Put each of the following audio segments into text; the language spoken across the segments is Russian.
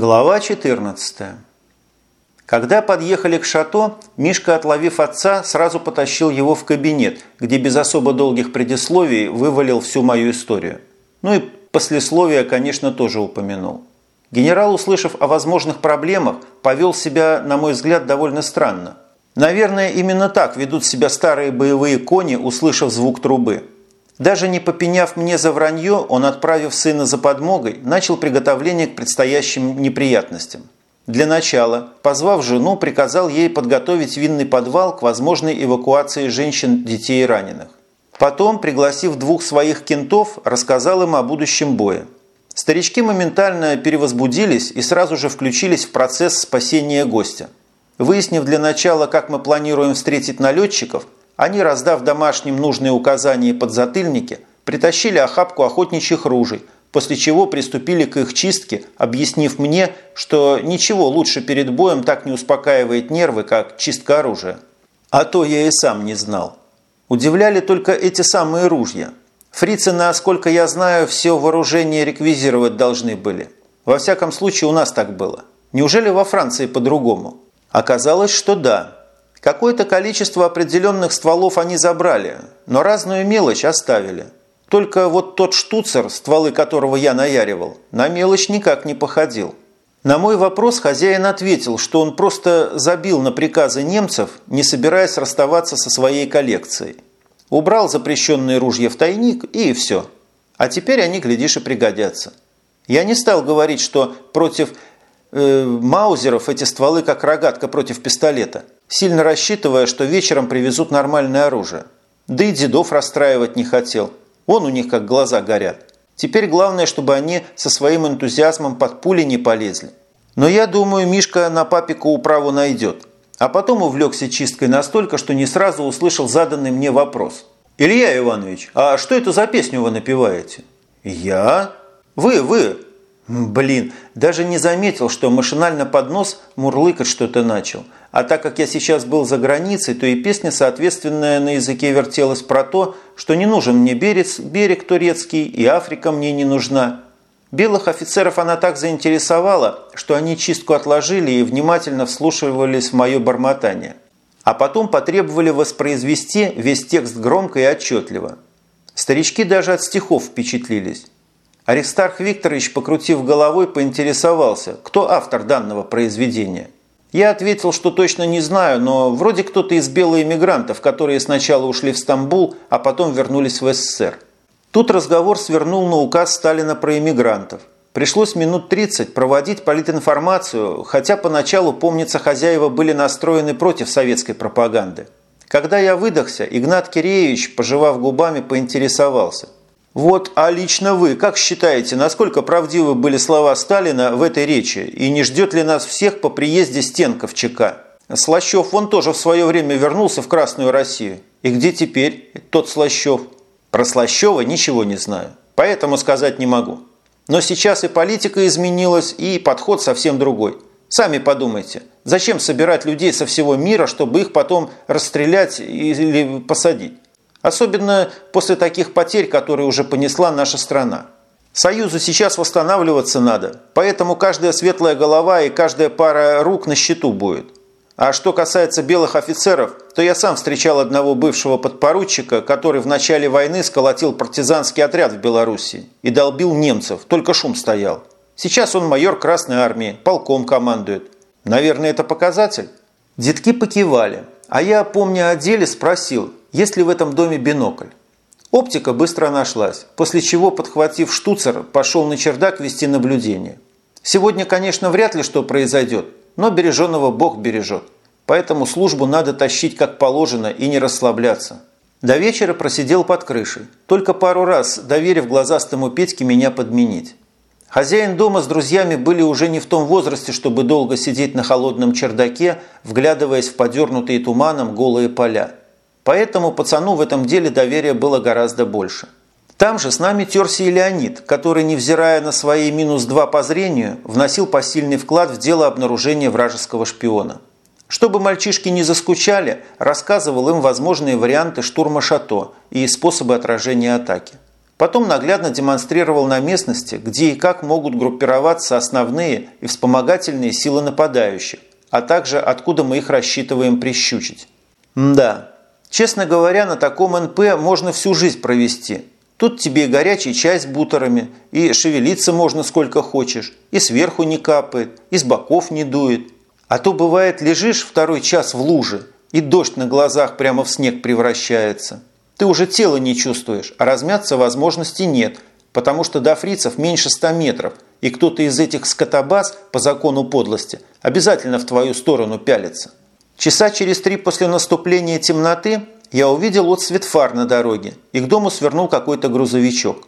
Глава 14. Когда подъехали к шато, Мишка, отловив отца, сразу потащил его в кабинет, где без особо долгих предисловий вывалил всю мою историю. Ну и послесловие, конечно, тоже упомянул. Генерал, услышав о возможных проблемах, повел себя, на мой взгляд, довольно странно. Наверное, именно так ведут себя старые боевые кони, услышав звук трубы. Даже не попеняв мне за вранье, он, отправив сына за подмогой, начал приготовление к предстоящим неприятностям. Для начала, позвав жену, приказал ей подготовить винный подвал к возможной эвакуации женщин, детей и раненых. Потом, пригласив двух своих кентов, рассказал им о будущем бое. Старички моментально перевозбудились и сразу же включились в процесс спасения гостя. Выяснив для начала, как мы планируем встретить налетчиков, они, раздав домашним нужные указания и подзатыльники, притащили охапку охотничьих ружей, после чего приступили к их чистке, объяснив мне, что ничего лучше перед боем так не успокаивает нервы, как чистка оружия. А то я и сам не знал. Удивляли только эти самые ружья. Фрицы, насколько я знаю, все вооружение реквизировать должны были. Во всяком случае, у нас так было. Неужели во Франции по-другому? Оказалось, что да. Какое-то количество определенных стволов они забрали, но разную мелочь оставили. Только вот тот штуцер, стволы которого я наяривал, на мелочь никак не походил. На мой вопрос хозяин ответил, что он просто забил на приказы немцев, не собираясь расставаться со своей коллекцией. Убрал запрещенные ружья в тайник и все. А теперь они, глядишь, и пригодятся. Я не стал говорить, что против э, маузеров эти стволы как рогатка против пистолета – сильно рассчитывая, что вечером привезут нормальное оружие. Да и дедов расстраивать не хотел. Вон у них как глаза горят. Теперь главное, чтобы они со своим энтузиазмом под пули не полезли. Но я думаю, Мишка на папику управу найдет. А потом увлекся чисткой настолько, что не сразу услышал заданный мне вопрос. «Илья Иванович, а что это за песню вы напеваете?» «Я?» «Вы, вы!» Блин, даже не заметил, что машинально под нос мурлыкать что-то начал – а так как я сейчас был за границей, то и песня, соответственная, на языке вертелась про то, что не нужен мне берег, берег турецкий, и Африка мне не нужна. Белых офицеров она так заинтересовала, что они чистку отложили и внимательно вслушивались в мое бормотание. А потом потребовали воспроизвести весь текст громко и отчетливо. Старички даже от стихов впечатлились. Аристарх Викторович, покрутив головой, поинтересовался, кто автор данного произведения – я ответил, что точно не знаю, но вроде кто-то из белых эмигрантов, которые сначала ушли в Стамбул, а потом вернулись в СССР. Тут разговор свернул на указ Сталина про эмигрантов. Пришлось минут 30 проводить политинформацию, хотя поначалу, помнится, хозяева были настроены против советской пропаганды. Когда я выдохся, Игнат Киреевич, пожевав губами, поинтересовался. Вот, а лично вы, как считаете, насколько правдивы были слова Сталина в этой речи? И не ждет ли нас всех по приезде стенка в ЧК? Слащев он тоже в свое время вернулся в Красную Россию. И где теперь тот Слащев? Про Слащева ничего не знаю, поэтому сказать не могу. Но сейчас и политика изменилась, и подход совсем другой. Сами подумайте, зачем собирать людей со всего мира, чтобы их потом расстрелять или посадить? Особенно после таких потерь, которые уже понесла наша страна. Союзу сейчас восстанавливаться надо, поэтому каждая светлая голова и каждая пара рук на счету будет. А что касается белых офицеров, то я сам встречал одного бывшего подпоручика, который в начале войны сколотил партизанский отряд в Белоруссии и долбил немцев, только шум стоял. Сейчас он майор Красной Армии, полком командует. Наверное, это показатель? Детки покивали, а я, помня о деле, спросил, есть ли в этом доме бинокль. Оптика быстро нашлась, после чего, подхватив штуцер, пошел на чердак вести наблюдение. Сегодня, конечно, вряд ли что произойдет, но береженного Бог бережет. Поэтому службу надо тащить как положено и не расслабляться. До вечера просидел под крышей, только пару раз доверив глазастому Петьке меня подменить. Хозяин дома с друзьями были уже не в том возрасте, чтобы долго сидеть на холодном чердаке, вглядываясь в подернутые туманом голые поля. Поэтому пацану в этом деле доверия было гораздо больше. Там же с нами терся и Леонид, который, невзирая на свои минус два по зрению, вносил посильный вклад в дело обнаружения вражеского шпиона. Чтобы мальчишки не заскучали, рассказывал им возможные варианты штурма шато и способы отражения атаки. Потом наглядно демонстрировал на местности, где и как могут группироваться основные и вспомогательные силы нападающих, а также откуда мы их рассчитываем прищучить. Да, честно говоря, на таком НП можно всю жизнь провести. Тут тебе и горячий чай с бутерами, и шевелиться можно сколько хочешь, и сверху не капает, и с боков не дует. А то бывает лежишь второй час в луже, и дождь на глазах прямо в снег превращается. Ты уже тело не чувствуешь, а размяться возможности нет, потому что до фрицев меньше ста метров, и кто-то из этих скотобаз, по закону подлости, обязательно в твою сторону пялится. Часа через три после наступления темноты я увидел отсвет фар на дороге, и к дому свернул какой-то грузовичок.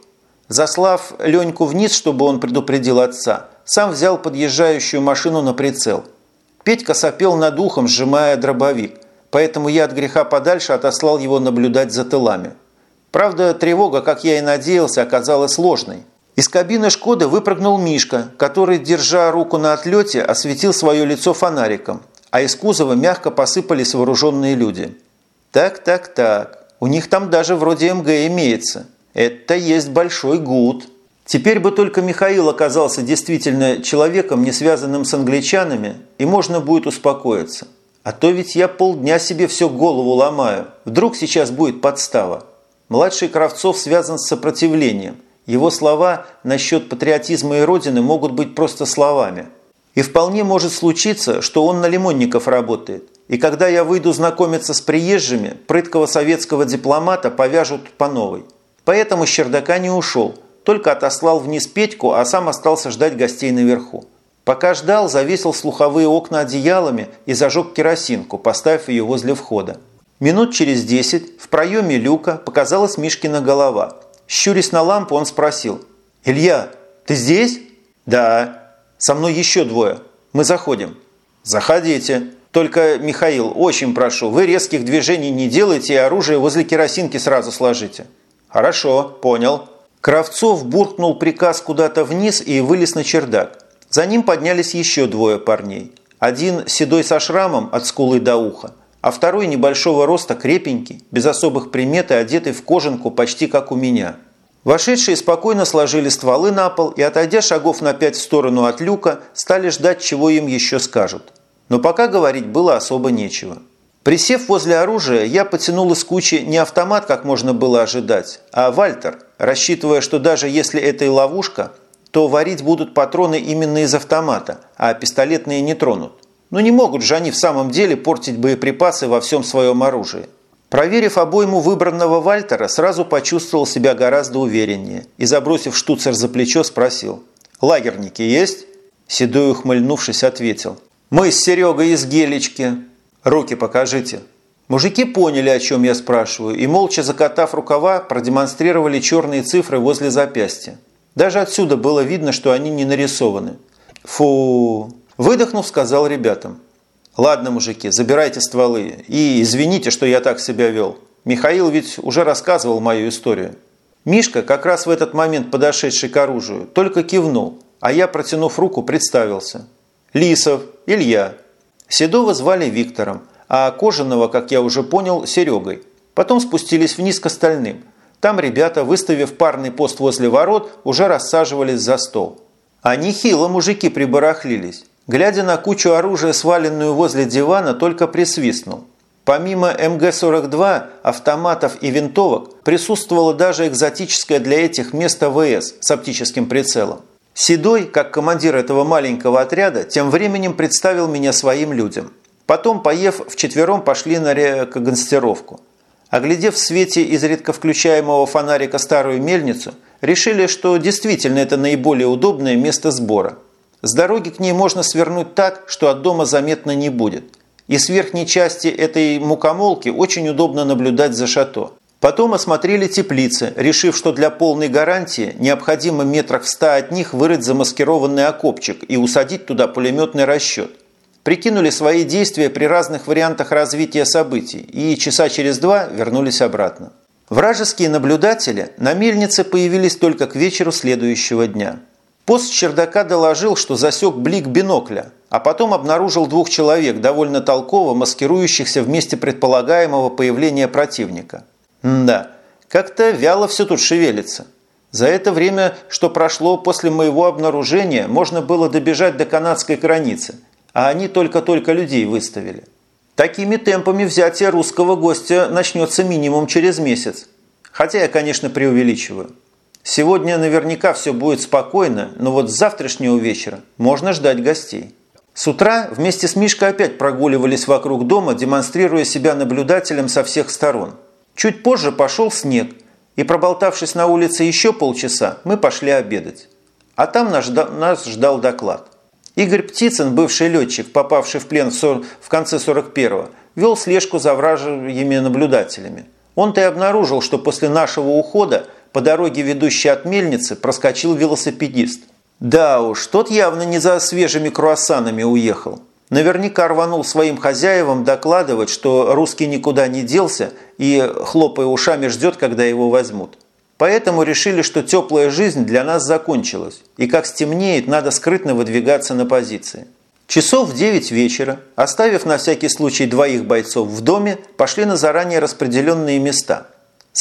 Заслав Леньку вниз, чтобы он предупредил отца, сам взял подъезжающую машину на прицел. Петька сопел над ухом, сжимая дробовик – поэтому я от греха подальше отослал его наблюдать за тылами. Правда, тревога, как я и надеялся, оказалась ложной. Из кабины «Шкоды» выпрыгнул Мишка, который, держа руку на отлете, осветил свое лицо фонариком, а из кузова мягко посыпались вооруженные люди. «Так, так, так, у них там даже вроде МГ имеется. Это есть большой гуд». Теперь бы только Михаил оказался действительно человеком, не связанным с англичанами, и можно будет успокоиться. А то ведь я полдня себе все голову ломаю. Вдруг сейчас будет подстава. Младший Кравцов связан с сопротивлением. Его слова насчет патриотизма и Родины могут быть просто словами. И вполне может случиться, что он на лимонников работает. И когда я выйду знакомиться с приезжими, прыткого советского дипломата повяжут по новой. Поэтому с чердака не ушел, только отослал вниз Петьку, а сам остался ждать гостей наверху. Пока ждал, завесил слуховые окна одеялами и зажег керосинку, поставив ее возле входа. Минут через десять в проеме люка показалась Мишкина голова. Щурясь на лампу, он спросил. «Илья, ты здесь?» «Да». «Со мной еще двое. Мы заходим». «Заходите. Только, Михаил, очень прошу, вы резких движений не делайте и оружие возле керосинки сразу сложите». «Хорошо, понял». Кравцов буркнул приказ куда-то вниз и вылез на чердак. За ним поднялись еще двое парней. Один седой со шрамом от скулы до уха, а второй небольшого роста крепенький, без особых примет и одетый в кожанку почти как у меня. Вошедшие спокойно сложили стволы на пол и, отойдя шагов на пять в сторону от люка, стали ждать, чего им еще скажут. Но пока говорить было особо нечего. Присев возле оружия, я потянул из кучи не автомат, как можно было ожидать, а вальтер, рассчитывая, что даже если это и ловушка, то варить будут патроны именно из автомата, а пистолетные не тронут. Но не могут же они в самом деле портить боеприпасы во всем своем оружии. Проверив обойму выбранного Вальтера, сразу почувствовал себя гораздо увереннее и, забросив штуцер за плечо, спросил «Лагерники есть?» Седой, ухмыльнувшись, ответил «Мы с Серегой из Гелечки. Руки покажите». Мужики поняли, о чем я спрашиваю, и, молча закатав рукава, продемонстрировали черные цифры возле запястья. Даже отсюда было видно, что они не нарисованы. Фу. Выдохнув, сказал ребятам. Ладно, мужики, забирайте стволы. И извините, что я так себя вел. Михаил ведь уже рассказывал мою историю. Мишка, как раз в этот момент подошедший к оружию, только кивнул, а я, протянув руку, представился. Лисов, Илья. Седова звали Виктором, а Кожаного, как я уже понял, Серегой. Потом спустились вниз к остальным – там ребята, выставив парный пост возле ворот, уже рассаживались за стол. А нехило мужики прибарахлились. Глядя на кучу оружия, сваленную возле дивана, только присвистнул. Помимо МГ-42, автоматов и винтовок, присутствовало даже экзотическое для этих мест АВС с оптическим прицелом. Седой, как командир этого маленького отряда, тем временем представил меня своим людям. Потом, поев, вчетвером пошли на рекогностировку. Оглядев в свете изредка включаемого фонарика старую мельницу, решили, что действительно это наиболее удобное место сбора. С дороги к ней можно свернуть так, что от дома заметно не будет. И с верхней части этой мукомолки очень удобно наблюдать за шато. Потом осмотрели теплицы, решив, что для полной гарантии необходимо метрах в ста от них вырыть замаскированный окопчик и усадить туда пулеметный расчет прикинули свои действия при разных вариантах развития событий и часа через два вернулись обратно. Вражеские наблюдатели на мельнице появились только к вечеру следующего дня. Пост чердака доложил, что засек блик бинокля, а потом обнаружил двух человек, довольно толково маскирующихся в месте предполагаемого появления противника. да, как-то вяло все тут шевелится. За это время, что прошло после моего обнаружения, можно было добежать до канадской границы, а они только-только людей выставили. Такими темпами взятие русского гостя начнется минимум через месяц. Хотя я, конечно, преувеличиваю. Сегодня наверняка все будет спокойно, но вот с завтрашнего вечера можно ждать гостей. С утра вместе с Мишкой опять прогуливались вокруг дома, демонстрируя себя наблюдателем со всех сторон. Чуть позже пошел снег, и проболтавшись на улице еще полчаса, мы пошли обедать. А там нас, нас ждал доклад. Игорь Птицын, бывший летчик, попавший в плен в конце 41-го, вел слежку за вражьими наблюдателями. Он-то и обнаружил, что после нашего ухода по дороге, ведущей от мельницы, проскочил велосипедист. Да уж, тот явно не за свежими круассанами уехал. Наверняка рванул своим хозяевам докладывать, что русский никуда не делся и, хлопая ушами, ждет, когда его возьмут. Поэтому решили, что теплая жизнь для нас закончилась, и как стемнеет, надо скрытно выдвигаться на позиции. Часов в 9 вечера, оставив на всякий случай двоих бойцов в доме, пошли на заранее распределенные места.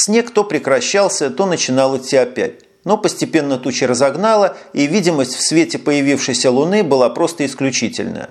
Снег то прекращался, то начинал идти опять. Но постепенно тучи разогнала, и видимость в свете появившейся луны была просто исключительная.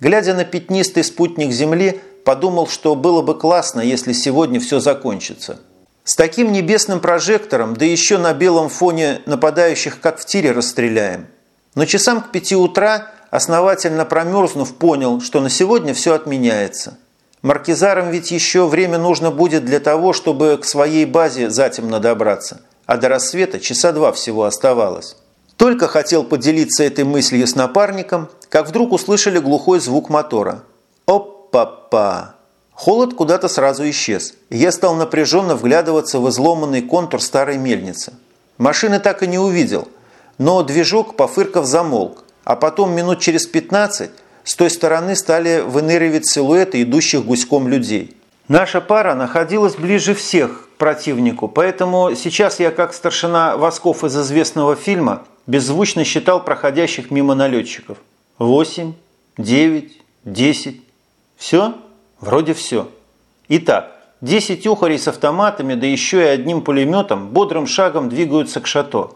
Глядя на пятнистый спутник Земли, подумал, что было бы классно, если сегодня все закончится – с таким небесным прожектором, да еще на белом фоне нападающих, как в тире, расстреляем. Но часам к пяти утра, основательно промерзнув, понял, что на сегодня все отменяется. Маркизарам ведь еще время нужно будет для того, чтобы к своей базе затемно добраться. А до рассвета часа два всего оставалось. Только хотел поделиться этой мыслью с напарником, как вдруг услышали глухой звук мотора. Опа-па! Холод куда-то сразу исчез, я стал напряженно вглядываться в изломанный контур старой мельницы. Машины так и не увидел, но движок, пофырков, замолк, а потом минут через 15 с той стороны стали выныривать силуэты идущих гуськом людей. Наша пара находилась ближе всех к противнику, поэтому сейчас я, как старшина Восков из известного фильма, беззвучно считал проходящих мимо налетчиков. Восемь, девять, десять. Все? Вроде все. Итак, 10 ухарей с автоматами, да еще и одним пулеметом бодрым шагом двигаются к шато.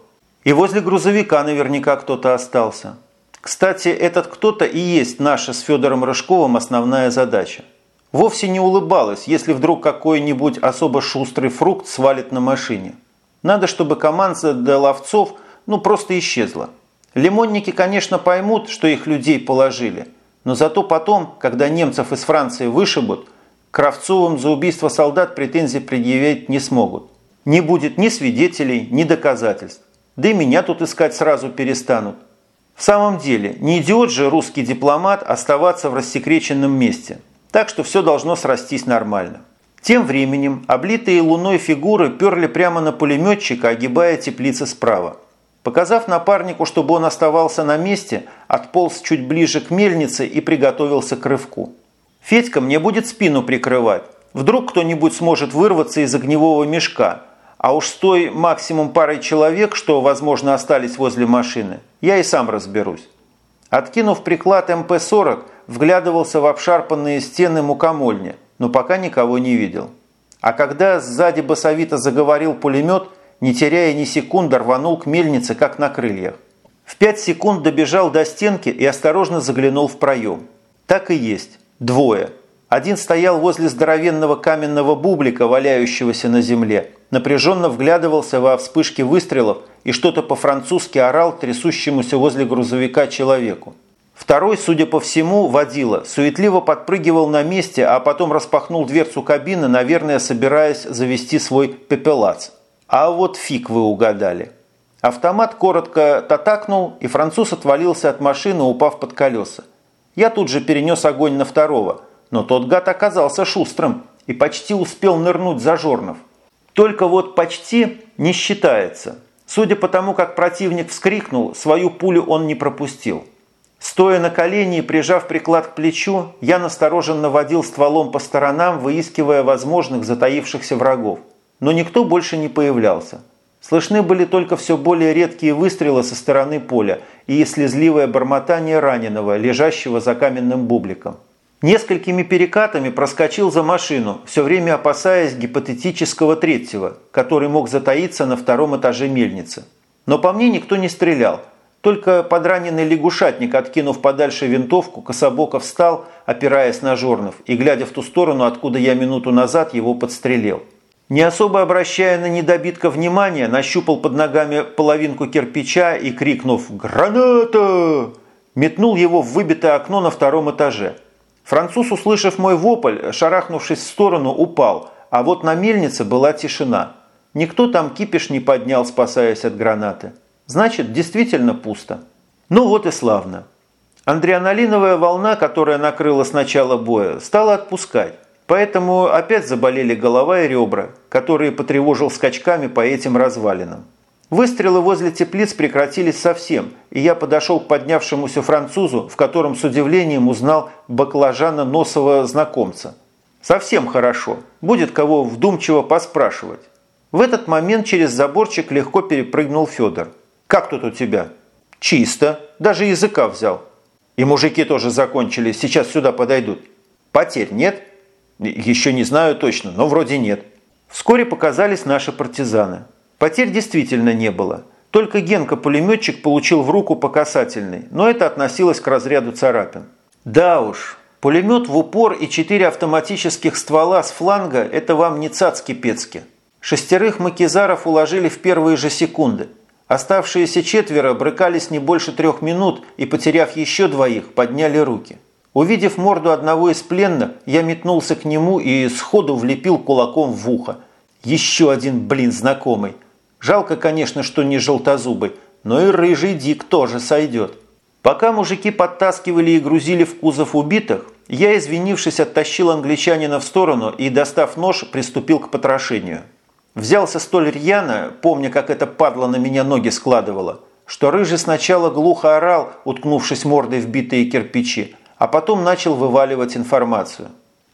И возле грузовика наверняка кто-то остался. Кстати, этот кто-то и есть наша с Федором Рыжковым основная задача. Вовсе не улыбалась, если вдруг какой-нибудь особо шустрый фрукт свалит на машине. Надо, чтобы команда до ловцов ну просто исчезла. Лимонники, конечно, поймут, что их людей положили – но зато потом, когда немцев из Франции вышибут, Кравцовым за убийство солдат претензий предъявить не смогут. Не будет ни свидетелей, ни доказательств. Да и меня тут искать сразу перестанут. В самом деле, не идиот же русский дипломат оставаться в рассекреченном месте. Так что все должно срастись нормально. Тем временем облитые луной фигуры перли прямо на пулеметчика, огибая теплицы справа. Показав напарнику, чтобы он оставался на месте, отполз чуть ближе к мельнице и приготовился к рывку. «Федька мне будет спину прикрывать. Вдруг кто-нибудь сможет вырваться из огневого мешка. А уж с той максимум парой человек, что, возможно, остались возле машины, я и сам разберусь». Откинув приклад МП-40, вглядывался в обшарпанные стены мукомольни, но пока никого не видел. А когда сзади басовито заговорил пулемет – не теряя ни секунды, рванул к мельнице, как на крыльях. В пять секунд добежал до стенки и осторожно заглянул в проем. Так и есть. Двое. Один стоял возле здоровенного каменного бублика, валяющегося на земле, напряженно вглядывался во вспышки выстрелов и что-то по-французски орал трясущемуся возле грузовика человеку. Второй, судя по всему, водила, суетливо подпрыгивал на месте, а потом распахнул дверцу кабины, наверное, собираясь завести свой пепелац. А вот фиг вы угадали. Автомат коротко татакнул, и француз отвалился от машины, упав под колеса. Я тут же перенес огонь на второго, но тот гад оказался шустрым и почти успел нырнуть за Жорнов. Только вот почти не считается. Судя по тому, как противник вскрикнул, свою пулю он не пропустил. Стоя на колени и прижав приклад к плечу, я настороженно водил стволом по сторонам, выискивая возможных затаившихся врагов но никто больше не появлялся. Слышны были только все более редкие выстрелы со стороны поля и слезливое бормотание раненого, лежащего за каменным бубликом. Несколькими перекатами проскочил за машину, все время опасаясь гипотетического третьего, который мог затаиться на втором этаже мельницы. Но по мне никто не стрелял. Только подраненный лягушатник, откинув подальше винтовку, кособоко встал, опираясь на жорнов, и, глядя в ту сторону, откуда я минуту назад его подстрелил. Не особо обращая на недобитка внимания, нащупал под ногами половинку кирпича и, крикнув «Граната!», метнул его в выбитое окно на втором этаже – Француз, услышав мой вопль, шарахнувшись в сторону, упал, а вот на мельнице была тишина. Никто там кипиш не поднял, спасаясь от гранаты. Значит, действительно пусто. Ну вот и славно. Андреаналиновая волна, которая накрыла с начала боя, стала отпускать. Поэтому опять заболели голова и ребра, которые потревожил скачками по этим развалинам. Выстрелы возле теплиц прекратились совсем, и я подошел к поднявшемуся французу, в котором с удивлением узнал баклажана носового знакомца. Совсем хорошо, будет кого вдумчиво поспрашивать. В этот момент через заборчик легко перепрыгнул Федор. «Как тут у тебя?» «Чисто, даже языка взял». «И мужики тоже закончили, сейчас сюда подойдут». «Потерь нет?» «Еще не знаю точно, но вроде нет». Вскоре показались наши партизаны. Потерь действительно не было. Только Генка-пулеметчик получил в руку по касательной, но это относилось к разряду царапин. Да уж, пулемет в упор и четыре автоматических ствола с фланга – это вам не цацки-пецки. Шестерых макизаров уложили в первые же секунды. Оставшиеся четверо брыкались не больше трех минут и, потеряв еще двоих, подняли руки. Увидев морду одного из пленных, я метнулся к нему и сходу влепил кулаком в ухо. Еще один, блин, знакомый. Жалко, конечно, что не желтозубый, но и рыжий дик тоже сойдет. Пока мужики подтаскивали и грузили в кузов убитых, я, извинившись, оттащил англичанина в сторону и, достав нож, приступил к потрошению. Взялся столь рьяно, помня, как это падло на меня ноги складывало, что рыжий сначала глухо орал, уткнувшись мордой в битые кирпичи, а потом начал вываливать информацию.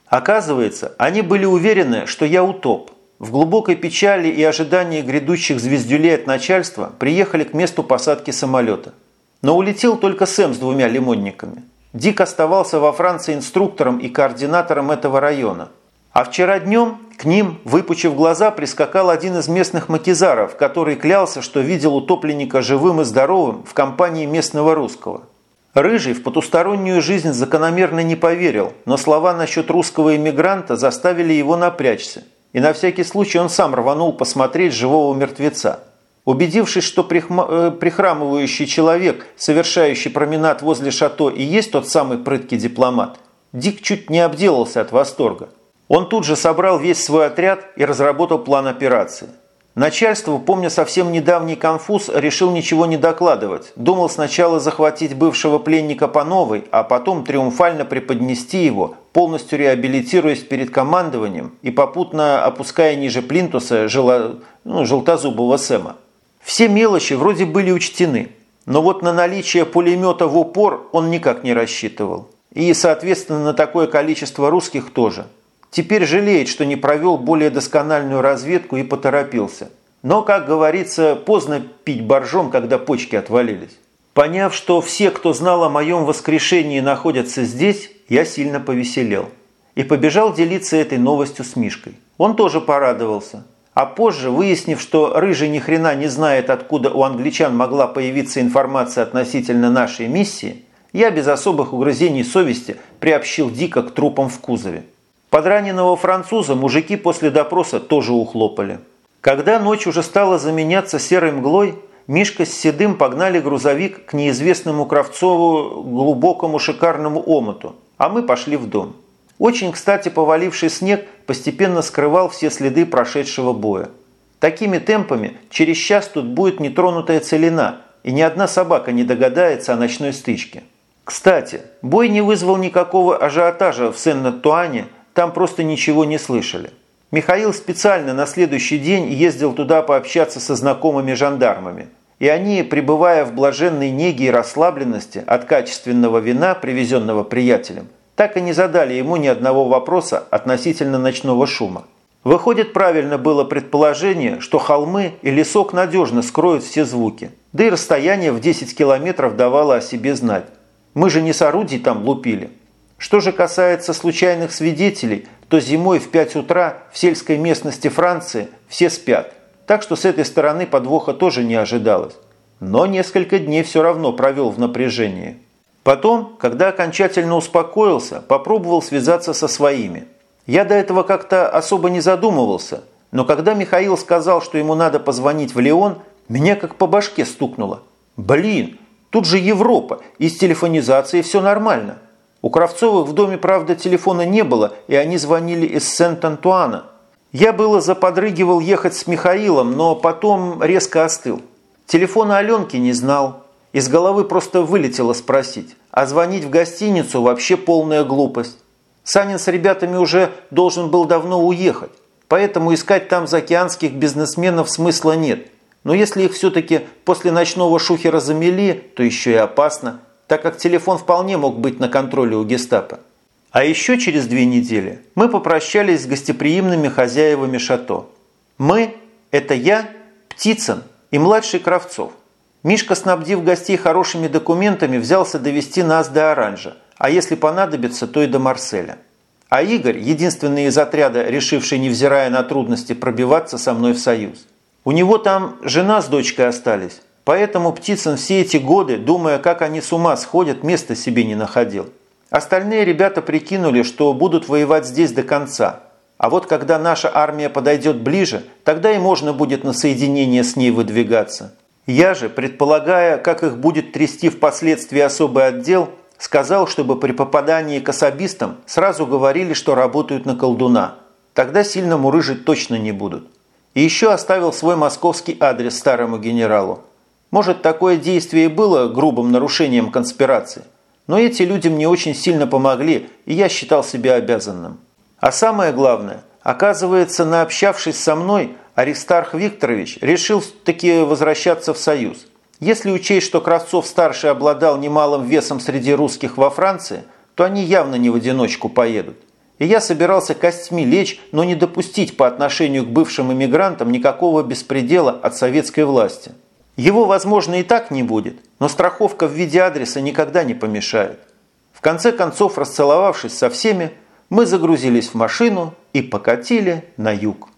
Оказывается, они были уверены, что я утоп – в глубокой печали и ожидании грядущих звездюлей от начальства приехали к месту посадки самолета. Но улетел только Сэм с двумя лимонниками. Дик оставался во Франции инструктором и координатором этого района. А вчера днем к ним, выпучив глаза, прискакал один из местных макизаров, который клялся, что видел утопленника живым и здоровым в компании местного русского. Рыжий в потустороннюю жизнь закономерно не поверил, но слова насчет русского иммигранта заставили его напрячься и на всякий случай он сам рванул посмотреть живого мертвеца. Убедившись, что э, прихрамывающий человек, совершающий променад возле шато, и есть тот самый прыткий дипломат, Дик чуть не обделался от восторга. Он тут же собрал весь свой отряд и разработал план операции. Начальство, помня совсем недавний конфуз, решил ничего не докладывать. Думал сначала захватить бывшего пленника по новой, а потом триумфально преподнести его, полностью реабилитируясь перед командованием и попутно опуская ниже плинтуса жело... ну, желтозубого Сэма. Все мелочи вроде были учтены, но вот на наличие пулемета в упор он никак не рассчитывал. И, соответственно, на такое количество русских тоже. Теперь жалеет, что не провел более доскональную разведку и поторопился. Но, как говорится, поздно пить боржом, когда почки отвалились. Поняв, что все, кто знал о моем воскрешении, находятся здесь, я сильно повеселел. И побежал делиться этой новостью с Мишкой. Он тоже порадовался. А позже, выяснив, что Рыжий ни хрена не знает, откуда у англичан могла появиться информация относительно нашей миссии, я без особых угрызений совести приобщил Дика к трупам в кузове. Подраненного француза мужики после допроса тоже ухлопали. Когда ночь уже стала заменяться серой мглой, Мишка с Седым погнали грузовик к неизвестному Кравцову глубокому шикарному омуту, а мы пошли в дом. Очень, кстати, поваливший снег постепенно скрывал все следы прошедшего боя. Такими темпами через час тут будет нетронутая целина, и ни одна собака не догадается о ночной стычке. Кстати, бой не вызвал никакого ажиотажа в Сен-Натуане, там просто ничего не слышали. Михаил специально на следующий день ездил туда пообщаться со знакомыми жандармами – и они, пребывая в блаженной неге и расслабленности от качественного вина, привезенного приятелем, так и не задали ему ни одного вопроса относительно ночного шума. Выходит, правильно было предположение, что холмы и лесок надежно скроют все звуки, да и расстояние в 10 километров давало о себе знать. Мы же не с орудий там лупили. Что же касается случайных свидетелей, то зимой в 5 утра в сельской местности Франции все спят. Так что с этой стороны подвоха тоже не ожидалось. Но несколько дней все равно провел в напряжении. Потом, когда окончательно успокоился, попробовал связаться со своими. Я до этого как-то особо не задумывался, но когда Михаил сказал, что ему надо позвонить в Лион, меня как по башке стукнуло. Блин, тут же Европа, и с телефонизацией все нормально. У Кравцовых в доме, правда, телефона не было, и они звонили из Сент-Антуана. Я было заподрыгивал ехать с Михаилом, но потом резко остыл. Телефона Аленки не знал. Из головы просто вылетело спросить. А звонить в гостиницу вообще полная глупость. Санин с ребятами уже должен был давно уехать. Поэтому искать там заокеанских бизнесменов смысла нет. Но если их все-таки после ночного шухера замели, то еще и опасно – так как телефон вполне мог быть на контроле у гестапо. А еще через две недели мы попрощались с гостеприимными хозяевами шато. Мы – это я, Птицын и младший Кравцов. Мишка, снабдив гостей хорошими документами, взялся довести нас до Оранжа, а если понадобится, то и до Марселя. А Игорь – единственный из отряда, решивший, невзирая на трудности, пробиваться со мной в союз. У него там жена с дочкой остались, Поэтому Птицын все эти годы, думая, как они с ума сходят, места себе не находил. Остальные ребята прикинули, что будут воевать здесь до конца. А вот когда наша армия подойдет ближе, тогда и можно будет на соединение с ней выдвигаться. Я же, предполагая, как их будет трясти впоследствии особый отдел, сказал, чтобы при попадании к особистам сразу говорили, что работают на колдуна. Тогда сильно мурыжить точно не будут. И еще оставил свой московский адрес старому генералу. Может, такое действие и было грубым нарушением конспирации, но эти люди мне очень сильно помогли, и я считал себя обязанным. А самое главное, оказывается, наобщавшись со мной, Аристарх Викторович решил таки возвращаться в Союз. Если учесть, что Кравцов-старший обладал немалым весом среди русских во Франции, то они явно не в одиночку поедут. И я собирался костьми лечь, но не допустить по отношению к бывшим иммигрантам никакого беспредела от советской власти. Его, возможно, и так не будет, но страховка в виде адреса никогда не помешает. В конце концов, расцеловавшись со всеми, мы загрузились в машину и покатили на юг.